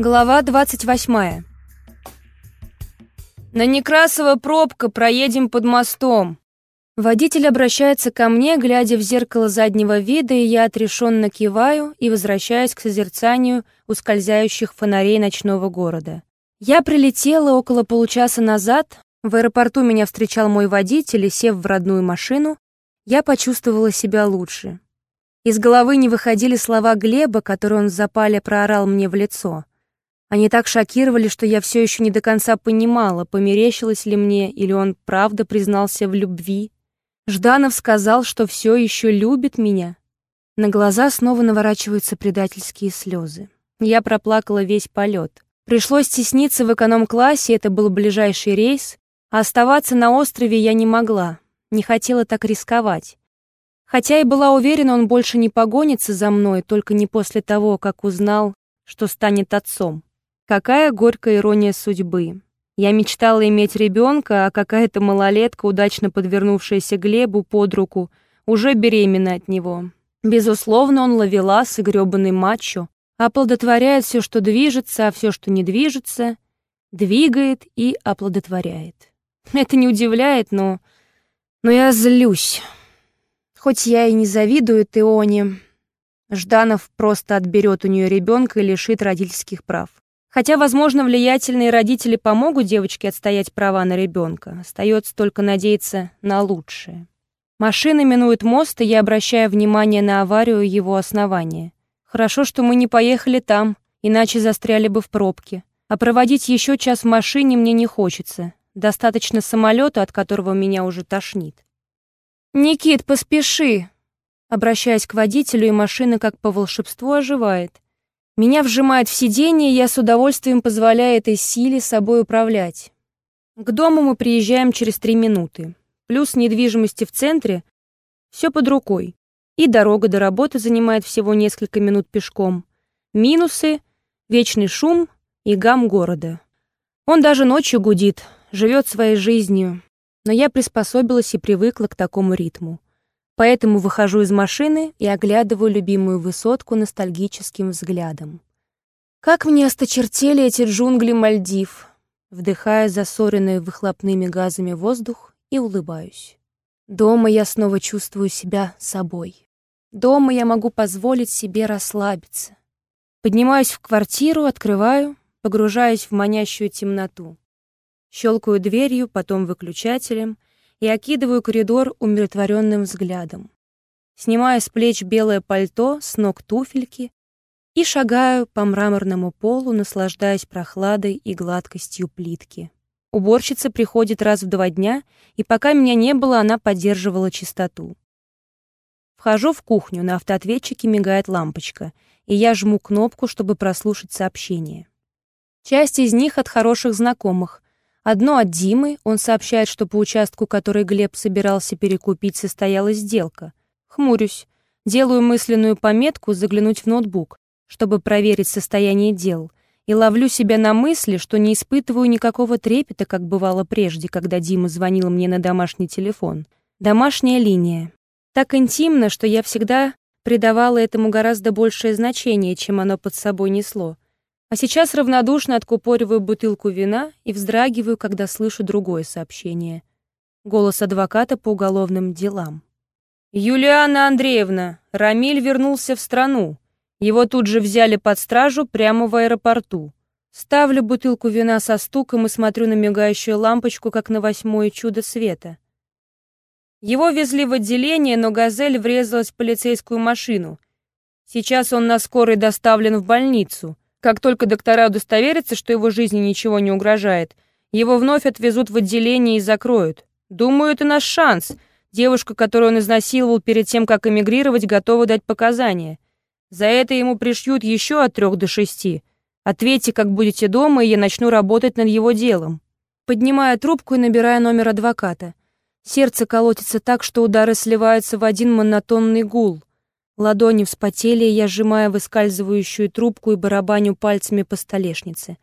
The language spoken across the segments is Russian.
Глава 28. На Некрасова пробка, проедем под мостом. Водитель обращается ко мне, глядя в зеркало заднего вида, и я отрешенно киваю и возвращаюсь к созерцанию ускользающих фонарей ночного города. Я прилетела около получаса назад, в аэропорту меня встречал мой водитель, и, сев в родную машину, я почувствовала себя лучше. Из головы не выходили слова Глеба, которые он в запале проорал мне в лицо. Они так шокировали, что я все еще не до конца понимала, померещилось ли мне, или он правда признался в любви. Жданов сказал, что все еще любит меня. На глаза снова наворачиваются предательские слезы. Я проплакала весь полет. Пришлось стесниться в эконом-классе, это был ближайший рейс, а оставаться на острове я не могла, не хотела так рисковать. Хотя и была уверена, он больше не погонится за мной, только не после того, как узнал, что станет отцом. Какая горькая ирония судьбы. Я мечтала иметь ребенка, а какая-то малолетка, удачно подвернувшаяся Глебу под руку, уже беременна от него. Безусловно, он ловелас и грёбаный мачо, оплодотворяет все, что движется, а все, что не движется, двигает и оплодотворяет. Это не удивляет, но... Но я злюсь. Хоть я и не завидую Теоне, Жданов просто отберет у нее ребенка и лишит родительских прав. Хотя, возможно, влиятельные родители помогут девочке отстоять права на ребенка. Остается только надеяться на лучшее. Машина минует мост, и я обращаю внимание на аварию его основания. Хорошо, что мы не поехали там, иначе застряли бы в пробке. А проводить еще час в машине мне не хочется. Достаточно самолета, от которого меня уже тошнит. «Никит, поспеши!» Обращаясь к водителю, и машина как по волшебству оживает. Меня вжимает в сиденье, я с удовольствием позволяю этой силе собой управлять. К дому мы приезжаем через три минуты. Плюс недвижимости в центре, все под рукой. И дорога до работы занимает всего несколько минут пешком. Минусы — вечный шум и гам города. Он даже ночью гудит, живет своей жизнью. Но я приспособилась и привыкла к такому ритму. Поэтому выхожу из машины и оглядываю любимую высотку ностальгическим взглядом. Как мне осточертели эти джунгли Мальдив, вдыхая засоренный выхлопными газами воздух и улыбаюсь. Дома я снова чувствую себя собой. Дома я могу позволить себе расслабиться. Поднимаюсь в квартиру, открываю, погружаюсь в манящую темноту. Щелкаю дверью, потом выключателем — и окидываю коридор умиротворенным взглядом. Снимаю с плеч белое пальто, с ног туфельки и шагаю по мраморному полу, наслаждаясь прохладой и гладкостью плитки. Уборщица приходит раз в два дня, и пока меня не было, она поддерживала чистоту. Вхожу в кухню, на автоответчике мигает лампочка, и я жму кнопку, чтобы прослушать сообщение. Часть из них от хороших знакомых, Одно от Димы, он сообщает, что по участку, который Глеб собирался перекупить, состоялась сделка. Хмурюсь. Делаю мысленную пометку заглянуть в ноутбук, чтобы проверить состояние дел, и ловлю себя на мысли, что не испытываю никакого трепета, как бывало прежде, когда Дима звонил мне на домашний телефон. Домашняя линия. Так интимно, что я всегда придавала этому гораздо большее значение, чем оно под собой несло. А сейчас равнодушно откупориваю бутылку вина и вздрагиваю, когда слышу другое сообщение. Голос адвоката по уголовным делам. «Юлиана Андреевна, Рамиль вернулся в страну. Его тут же взяли под стражу прямо в аэропорту. Ставлю бутылку вина со стуком и смотрю на мигающую лампочку, как на восьмое чудо света. Его везли в отделение, но «Газель» врезалась в полицейскую машину. Сейчас он на скорой доставлен в больницу. Как только доктора удостоверятся, что его жизни ничего не угрожает, его вновь отвезут в отделение и закроют. Думаю, это наш шанс. Девушка, которую он изнасиловал перед тем, как эмигрировать, готова дать показания. За это ему пришьют еще от трех до шести. Ответьте, как будете дома, и я начну работать над его делом. Поднимая трубку и набирая номер адвоката. Сердце колотится так, что удары сливаются в один монотонный гул. Ладони вспотели, я сжимаю выскальзывающую трубку и барабаню пальцами по столешнице.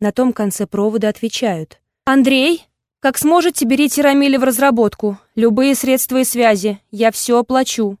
На том конце провода отвечают. «Андрей, как сможете, берите Рамиля в разработку. Любые средства и связи. Я все оплачу».